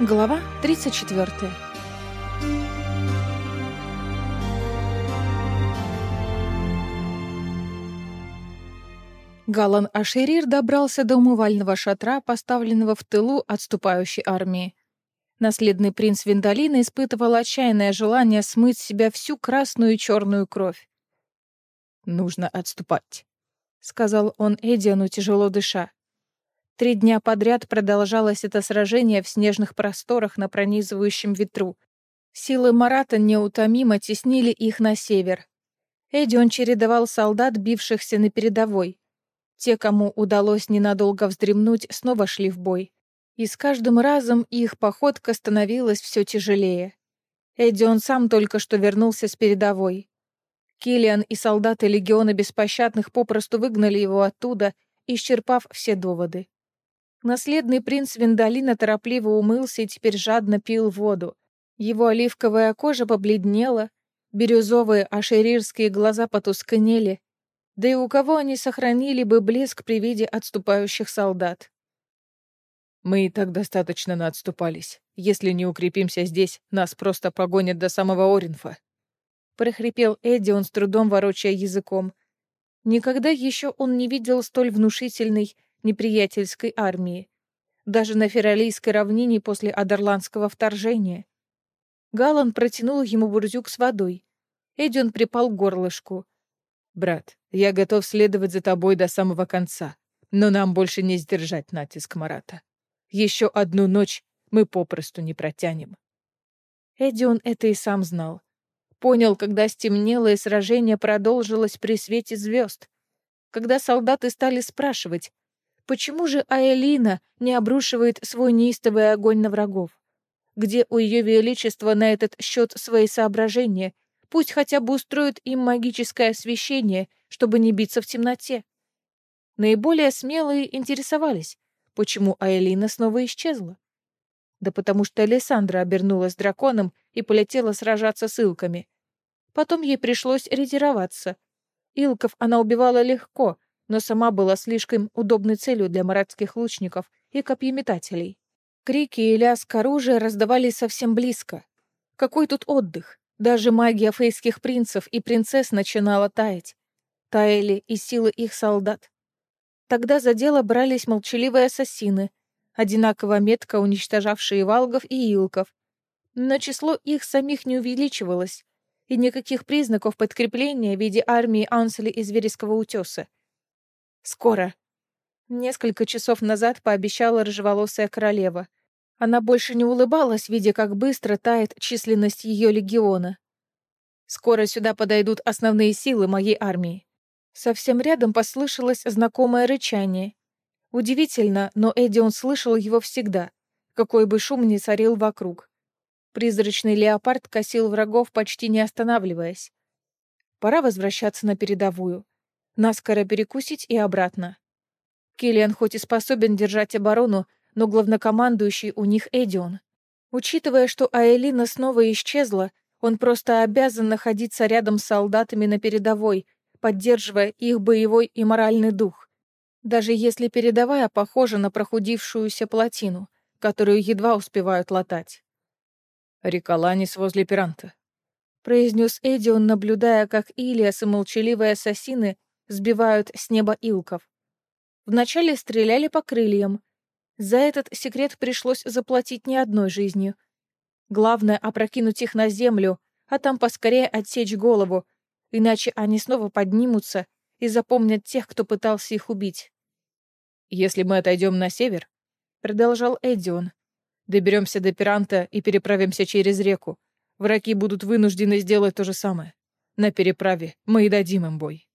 Глава 34. Галан Ашерир добрался до умывального шатра, поставленного в тылу отступающей армии. Наследный принц Виндалина испытывал отчаянное желание смыть с себя всю красную и черную кровь. «Нужно отступать», — сказал он Эдиану, тяжело дыша. Три дня подряд продолжалось это сражение в снежных просторах на пронизывающем ветру. Силы Марата неутомимо теснили их на север. Эдион чередовал солдат, бившихся на передовой. Те, кому удалось ненадолго вздремнуть, снова шли в бой. И с каждым разом их походка становилась все тяжелее. Эдион сам только что вернулся с передовой. Килиан и солдаты Легиона Беспощадных попросту выгнали его оттуда, исчерпав все доводы. Наследный принц Виндалина торопливо умылся и теперь жадно пил воду. Его оливковая кожа побледнела, бирюзовые ашерирские глаза потускнели, да и у кого они сохранили бы блеск при виде отступающих солдат. Мы и так достаточно наотступались. Если не укрепимся здесь, нас просто погонят до самого Оринфа. Прохрипел Эдди, он с трудом ворочая языком. Никогда еще он не видел столь внушительной неприятельской армии, даже на Фералийской равнине после Адерландского вторжения. Галан протянул ему бурзюк с водой. Эдион припал к горлышку. «Брат, я готов следовать за тобой до самого конца, но нам больше не сдержать натиск Марата. Еще одну ночь мы попросту не протянем». Эдион это и сам знал. Понял, когда стемнело и сражение продолжилось при свете звезд. Когда солдаты стали спрашивать, Почему же Аэлина не обрушивает свой неистовый огонь на врагов? Где у Ее Величества на этот счет свои соображения? Пусть хотя бы устроит им магическое освещение, чтобы не биться в темноте. Наиболее смелые интересовались, почему Аэлина снова исчезла. Да потому что Александра обернулась драконом и полетела сражаться с илками. Потом ей пришлось ретироваться. Илков она убивала легко, но сама была слишком удобной целью для маратских лучников и копьеметателей. Крики и лязг оружия раздавались совсем близко. Какой тут отдых? Даже магия фейских принцев и принцесс начинала таять. Таяли и силы их солдат. Тогда за дело брались молчаливые ассасины, одинаково метко уничтожавшие валгов и илков. Но число их самих не увеличивалось, и никаких признаков подкрепления в виде армии Ансли из Вереского утеса. Скоро. Несколько часов назад пообещала рыжеволосая королева. Она больше не улыбалась, видя, как быстро тает численность ее легиона. Скоро сюда подойдут основные силы моей армии. Совсем рядом послышалось знакомое рычание. Удивительно, но Эдион слышал его всегда, какой бы шум ни царил вокруг. Призрачный леопард косил врагов, почти не останавливаясь. Пора возвращаться на передовую наскоро перекусить и обратно. Киллиан хоть и способен держать оборону, но главнокомандующий у них Эдион. Учитывая, что Аэлина снова исчезла, он просто обязан находиться рядом с солдатами на передовой, поддерживая их боевой и моральный дух. Даже если передовая похожа на прохудившуюся плотину, которую едва успевают латать. «Риколанис возле Пиранта», — произнес Эдион, наблюдая, как Илиас и молчаливые ассасины сбивают с неба илков. Вначале стреляли по крыльям. За этот секрет пришлось заплатить не одной жизнью. Главное — опрокинуть их на землю, а там поскорее отсечь голову, иначе они снова поднимутся и запомнят тех, кто пытался их убить. «Если мы отойдем на север», — продолжал Эдион, — «доберемся до Пиранта и переправимся через реку. Враги будут вынуждены сделать то же самое. На переправе мы и дадим им бой».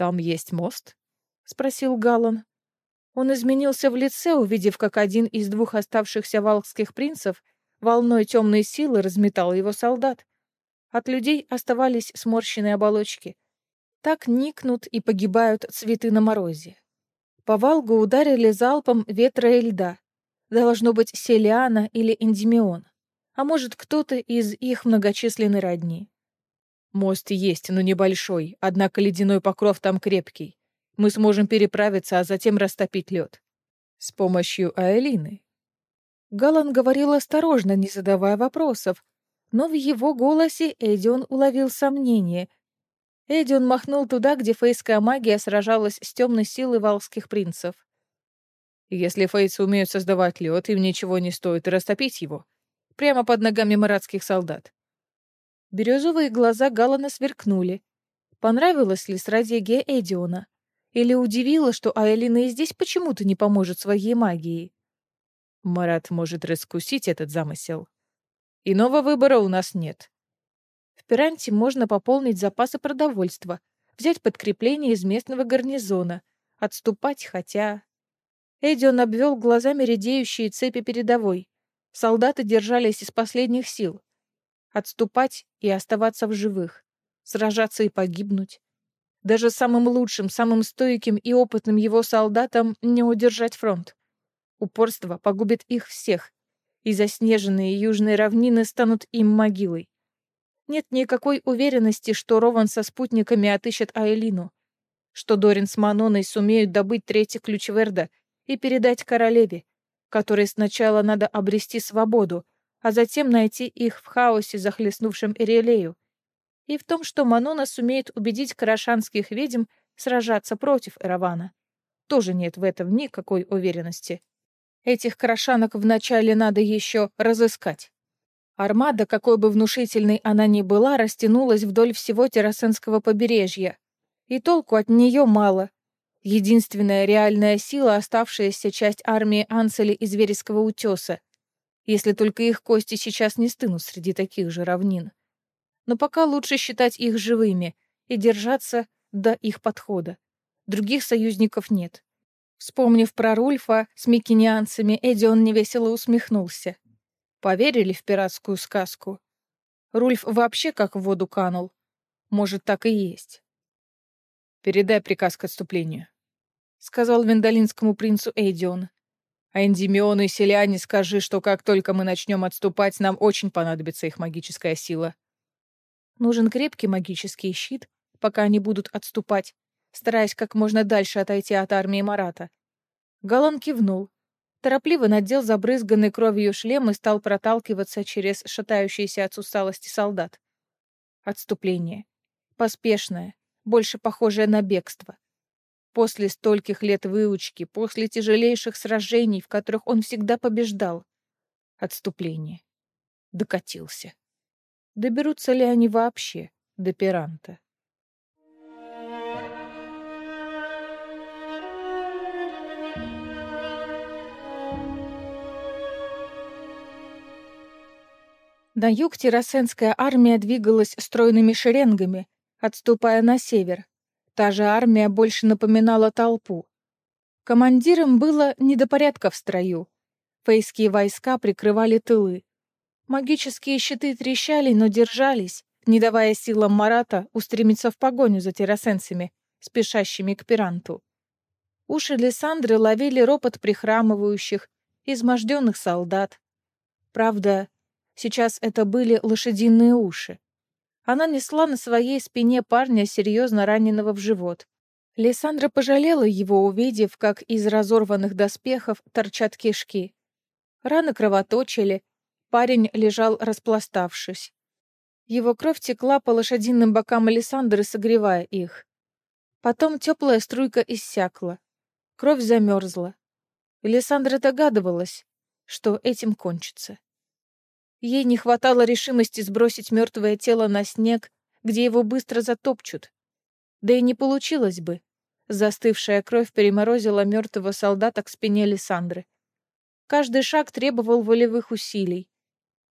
«Там есть мост?» — спросил Галлан. Он изменился в лице, увидев, как один из двух оставшихся валкских принцев волной темной силы разметал его солдат. От людей оставались сморщенные оболочки. Так никнут и погибают цветы на морозе. По Валгу ударили залпом ветра и льда. Должно быть Селиана или Эндимион. А может, кто-то из их многочисленной родни. Мост есть, но небольшой, однако ледяной покров там крепкий. Мы сможем переправиться, а затем растопить лед. С помощью Аэлины. Галан говорил осторожно, не задавая вопросов, но в его голосе Эдион уловил сомнение. Эдион махнул туда, где фейская магия сражалась с темной силой валских принцев. «Если фейцы умеют создавать лед, им ничего не стоит растопить его. Прямо под ногами маратских солдат». Бирюзовые глаза Галана сверкнули. Понравилась ли стратегия Эдиона? Или удивило, что Айлина и здесь почему-то не поможет своей магией? Марат может раскусить этот замысел. Иного выбора у нас нет. В Пиранте можно пополнить запасы продовольства, взять подкрепление из местного гарнизона, отступать, хотя... Эдион обвел глазами редеющие цепи передовой. Солдаты держались из последних сил. Отступать и оставаться в живых. Сражаться и погибнуть. Даже самым лучшим, самым стойким и опытным его солдатам не удержать фронт. Упорство погубит их всех, и заснеженные южные равнины станут им могилой. Нет никакой уверенности, что Рован со спутниками отыщет Айлину, что Дорин с Маноной сумеют добыть третий ключ Верда и передать королеве, которой сначала надо обрести свободу, а затем найти их в хаосе, захлестнувшем Ирелею, и в том, что Манона сумеет убедить карашанских ведьм сражаться против Эравана. Тоже нет в этом никакой уверенности. Этих крашанок вначале надо еще разыскать. Армада, какой бы внушительной она ни была, растянулась вдоль всего Террасенского побережья. И толку от нее мало. Единственная реальная сила — оставшаяся часть армии Анцели из Вереского утеса. Если только их кости сейчас не стынут среди таких же равнин. Но пока лучше считать их живыми и держаться до их подхода. Других союзников нет. Вспомнив про Рульфа с микинианцами, Эдион невесело усмехнулся. Поверили в пиратскую сказку? Рульф вообще как в воду канул. Может, так и есть. «Передай приказ к отступлению», — сказал вендалинскому принцу Эдион. «А Эндимиону и Селиане скажи, что как только мы начнем отступать, нам очень понадобится их магическая сила». Нужен крепкий магический щит, пока они будут отступать, стараясь как можно дальше отойти от армии Марата. Галан кивнул. Торопливо надел забрызганный кровью шлем и стал проталкиваться через шатающийся от усталости солдат. Отступление. Поспешное, больше похожее на бегство. После стольких лет выучки, после тяжелейших сражений, в которых он всегда побеждал. Отступление. Докатился. Доберутся ли они вообще до Пиранта? На юг Террасенская армия двигалась стройными шеренгами, отступая на север. Та же армия больше напоминала толпу. Командирам было не до порядка в строю. Фейские войска прикрывали тылы. Магические щиты трещали, но держались, не давая силам Марата устремиться в погоню за террасенцами, спешащими к пиранту. Уши Лиссандры ловили ропот прихрамывающих, изможденных солдат. Правда, Сейчас это были лошадиные уши. Она несла на своей спине парня, серьезно раненого в живот. Лиссандра пожалела его, увидев, как из разорванных доспехов торчат кишки. Раны кровоточили, парень лежал распластавшись. Его кровь текла по лошадиным бокам Александры, согревая их. Потом теплая струйка иссякла. Кровь замерзла. Александра догадывалась, что этим кончится. Ей не хватало решимости сбросить мертвое тело на снег, где его быстро затопчут. Да и не получилось бы. Застывшая кровь переморозила мертвого солдата к спине Лиссандры. Каждый шаг требовал волевых усилий.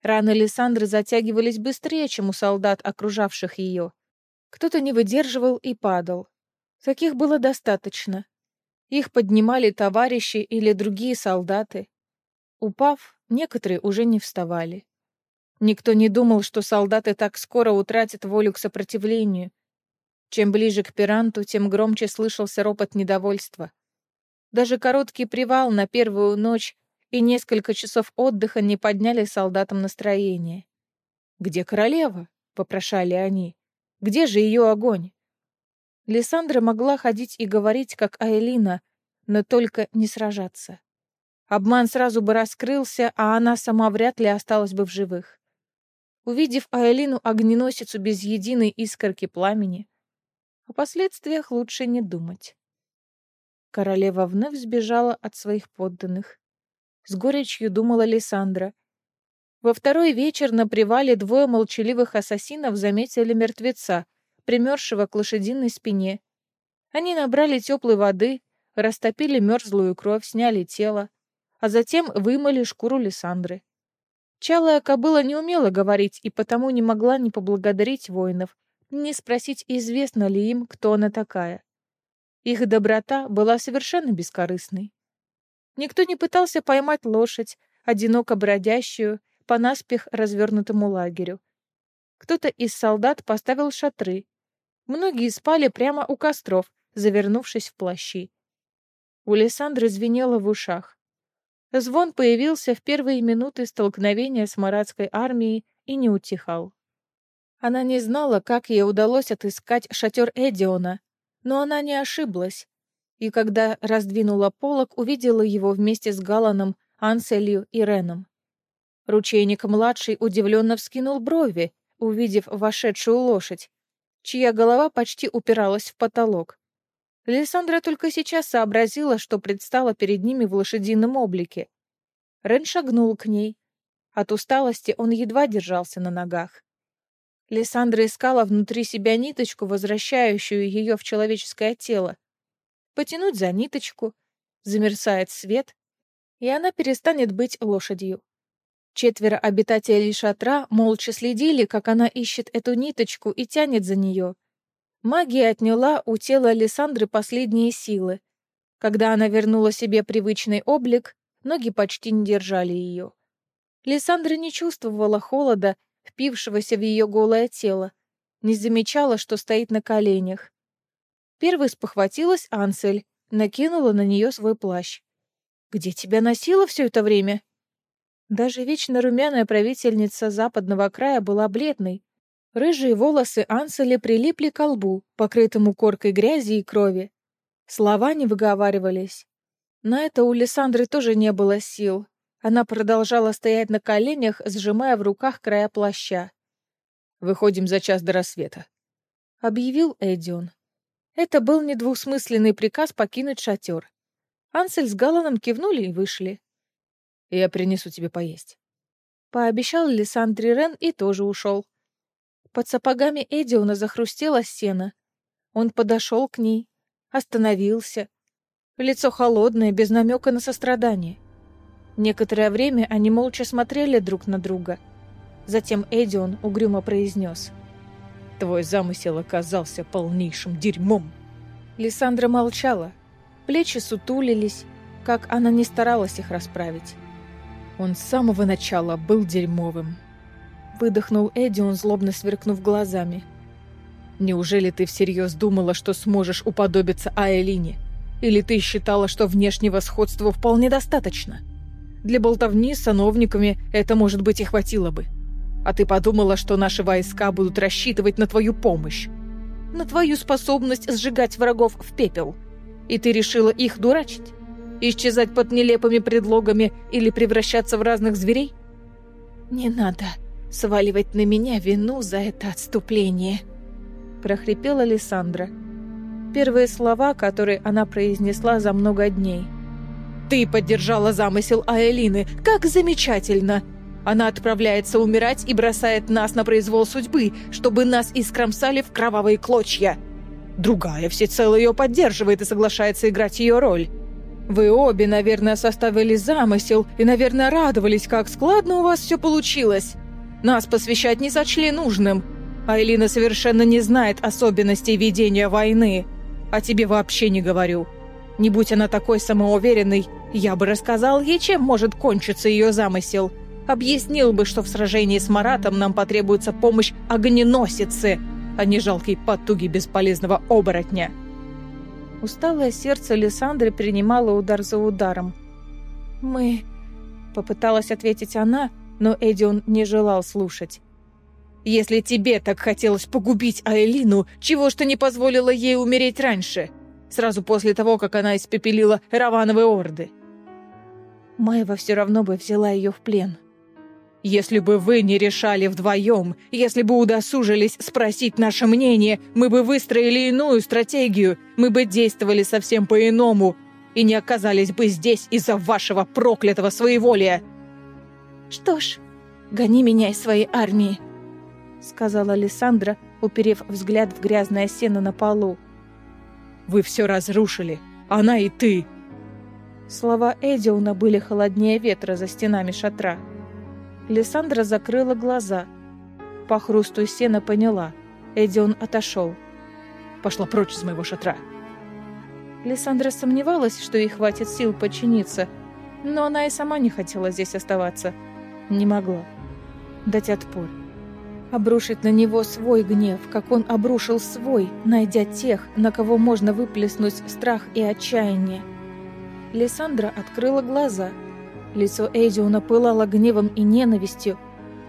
Раны Лиссандры затягивались быстрее, чем у солдат, окружавших ее. Кто-то не выдерживал и падал. Таких было достаточно. Их поднимали товарищи или другие солдаты. Упав, некоторые уже не вставали. Никто не думал, что солдаты так скоро утратят волю к сопротивлению. Чем ближе к пиранту, тем громче слышался ропот недовольства. Даже короткий привал на первую ночь и несколько часов отдыха не подняли солдатам настроение. «Где королева?» — попрошали они. «Где же ее огонь?» Лиссандра могла ходить и говорить, как Айлина, но только не сражаться. Обман сразу бы раскрылся, а она сама вряд ли осталась бы в живых. Увидев Айлину огненосицу без единой искорки пламени, о последствиях лучше не думать. Королева вновь сбежала от своих подданных. С горечью думала Лиссандра. Во второй вечер на привале двое молчаливых ассасинов заметили мертвеца, примерзшего к лошадиной спине. Они набрали теплой воды, растопили мерзлую кровь, сняли тело, а затем вымыли шкуру Лиссандры. Чалая кобыла не умела говорить и потому не могла ни поблагодарить воинов, ни спросить, известно ли им, кто она такая. Их доброта была совершенно бескорыстной. Никто не пытался поймать лошадь, одиноко бродящую, по наспех развернутому лагерю. Кто-то из солдат поставил шатры. Многие спали прямо у костров, завернувшись в плащи. У Лиссандры звенело в ушах. Звон появился в первые минуты столкновения с маратской армией и не утихал. Она не знала, как ей удалось отыскать шатер Эдиона, но она не ошиблась. И когда раздвинула полог, увидела его вместе с Галаном, Анселью и Реном. Ручейник-младший удивленно вскинул брови, увидев вошедшую лошадь, чья голова почти упиралась в потолок. Лиссандра только сейчас сообразила, что предстала перед ними в лошадином облике. Рен шагнул к ней. От усталости он едва держался на ногах. Лиссандра искала внутри себя ниточку, возвращающую ее в человеческое тело. Потянуть за ниточку, замерцает свет, и она перестанет быть лошадью. Четверо обитателей шатра молча следили, как она ищет эту ниточку и тянет за нее. Магия отняла у тела Александры последние силы. Когда она вернула себе привычный облик, ноги почти не держали ее. Лиссандра не чувствовала холода впившегося в ее голое тело, не замечала, что стоит на коленях. Первой спохватилась Ансель, накинула на нее свой плащ. «Где тебя носила все это время?» Даже вечно румяная правительница западного края была бледной. Рыжие волосы Анселя прилипли к лбу, покрытому коркой грязи и крови. Слова не выговаривались. На это у Лиссандры тоже не было сил, она продолжала стоять на коленях, сжимая в руках края плаща. «Выходим за час до рассвета», — объявил Эдион. Это был недвусмысленный приказ покинуть шатер. Ансель с Галаном кивнули и вышли. «Я принесу тебе поесть». Пообещал Лиссандре Рен и тоже ушел. Под сапогами Эдиона захрустело сено. Он подошел к ней, остановился. Лицо холодное, без намека на сострадание. Некоторое время они молча смотрели друг на друга. Затем Эдион угрюмо произнес. «Твой замысел оказался полнейшим дерьмом». Лиссандра молчала. Плечи сутулились, как она не старалась их расправить. Он с самого начала был дерьмовым. Выдохнул Эдион, злобно сверкнув глазами. «Неужели ты всерьез думала, что сможешь уподобиться Аэлине? Или ты считала, что внешнего сходства вполне достаточно?» Для болтовни с сановниками это, может быть, и хватило бы. А ты подумала, что наши войска будут рассчитывать на твою помощь? На твою способность сжигать врагов в пепел? И ты решила их дурачить? Исчезать под нелепыми предлогами или превращаться в разных зверей? Не надо сваливать на меня вину за это отступление, прохрипела Лиссандра. Первые слова, которые она произнесла за много дней – ты поддержала замысел Аэлины. Как замечательно! Она отправляется умирать и бросает нас на произвол судьбы, чтобы нас искромсали в кровавые клочья. Другая всецело ее поддерживает и соглашается играть ее роль. Вы обе, наверное, составили замысел и, наверное, радовались, как складно у вас все получилось. Нас посвящать не сочли нужным. Айлина совершенно не знает особенностей ведения войны. А тебе вообще не говорю. Не будь она такой самоуверенной, я бы рассказал ей, чем может кончиться ее замысел. Объяснил бы, что в сражении с Маратом нам потребуется помощь огненосицы, а не жалкой потуги бесполезного оборотня. Усталое сердце Лиссандры принимало удар за ударом. «Мы...» — попыталась ответить она, но Эдион не желал слушать. «Если тебе так хотелось погубить Айлину, чего ж ты не позволила ей умереть раньше?» сразу после того, как она испепелила Равановые орды. Маева все равно бы взяла ее в плен. Если бы вы не решали вдвоем, если бы удосужились спросить наше мнение, мы бы выстроили иную стратегию, мы бы действовали совсем по-иному и не оказались бы здесь из-за вашего проклятого своеволия. Что ж, гони меня из своей армии, сказала Александра, уперев взгляд в грязное сено на полу. Вы все разрушили, она и ты. Слова Эдиуна были холоднее ветра за стенами шатра. Лиссандра закрыла глаза. По хрусту сена поняла. Эдион отошел. «Пошла прочь из моего шатра!» Лиссандра сомневалась, что ей хватит сил подчиниться, но она и сама не хотела здесь оставаться. Не могла. Дать отпор. Обрушить на него свой гнев, как он обрушил свой, найдя тех, на кого можно выплеснуть страх и отчаяние. Лиссандра открыла глаза — Лицо Эйдиуна пылало гневом и ненавистью.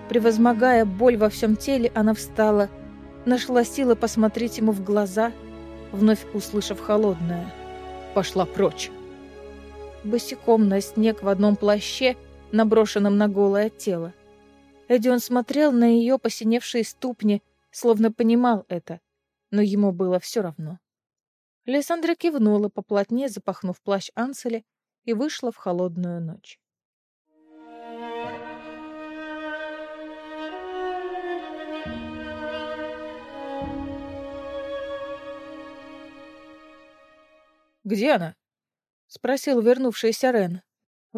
Превозмогая боль во всем теле, она встала, нашла силы посмотреть ему в глаза, вновь услышав холодное. «Пошла прочь!» Босиком на снег в одном плаще, наброшенном на голое тело. Эдион смотрел на ее посиневшие ступни, словно понимал это, но ему было все равно. Лиссандра кивнула, поплотнее запахнув плащ Анселя, и вышла в холодную ночь. «Где она?» — спросил вернувшийся Рен.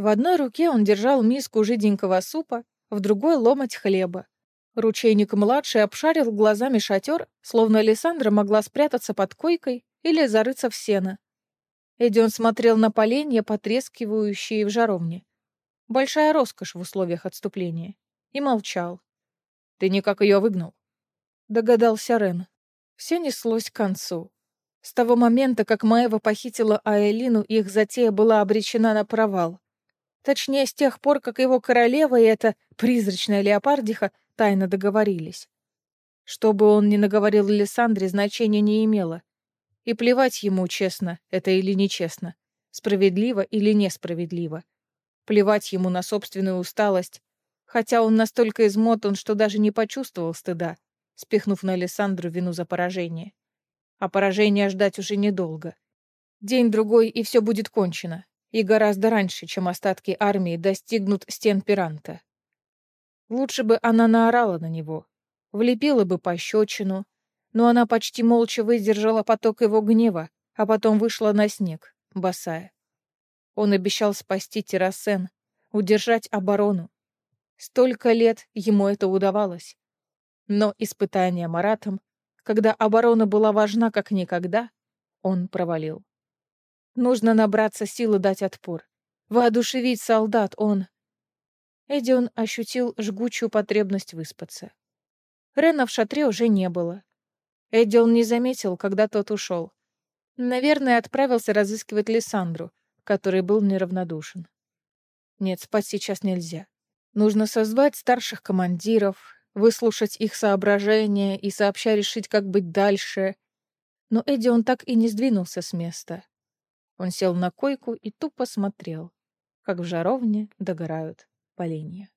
В одной руке он держал миску жиденького супа, в другой — ломоть хлеба. Ручейник-младший обшарил глазами шатер, словно Александра могла спрятаться под койкой или зарыться в сено. Эдион смотрел на поленья, потрескивающие в жаровне. Большая роскошь в условиях отступления. И молчал. «Ты никак ее выгнал?» Догадался Рен. Все неслось к концу. С того момента, как Маева похитила Аэлину, их затея была обречена на провал. Точнее, с тех пор, как его королева и эта призрачная леопардиха тайно договорились. Что бы он ни наговорил Лиссандре, значения не имело. И плевать ему, честно это или нечестно, справедливо или несправедливо. Плевать ему на собственную усталость, хотя он настолько измотан, что даже не почувствовал стыда, спихнув на Александру вину за поражение. А поражения ждать уже недолго. День-другой, и все будет кончено. И гораздо раньше, чем остатки армии достигнут стен Пиранта. Лучше бы она наорала на него, влепила бы пощечину, но она почти молча выдержала поток его гнева, а потом вышла на снег, босая. Он обещал спасти Террасен, удержать оборону. Столько лет ему это удавалось. Но испытание Маратом когда оборона была важна как никогда, он провалил. Нужно набраться силы дать отпор. Воодушевить солдат он... Эдион ощутил жгучую потребность выспаться. Рена в шатре уже не было. Эдион не заметил, когда тот ушел. Наверное, отправился разыскивать Лиссандру, который был неравнодушен. Нет, спать сейчас нельзя. Нужно созвать старших командиров, выслушать их соображения и сообща решить, как быть дальше. Но Эдди он так и не сдвинулся с места. Он сел на койку и тупо смотрел, как в жаровне догорают поленья.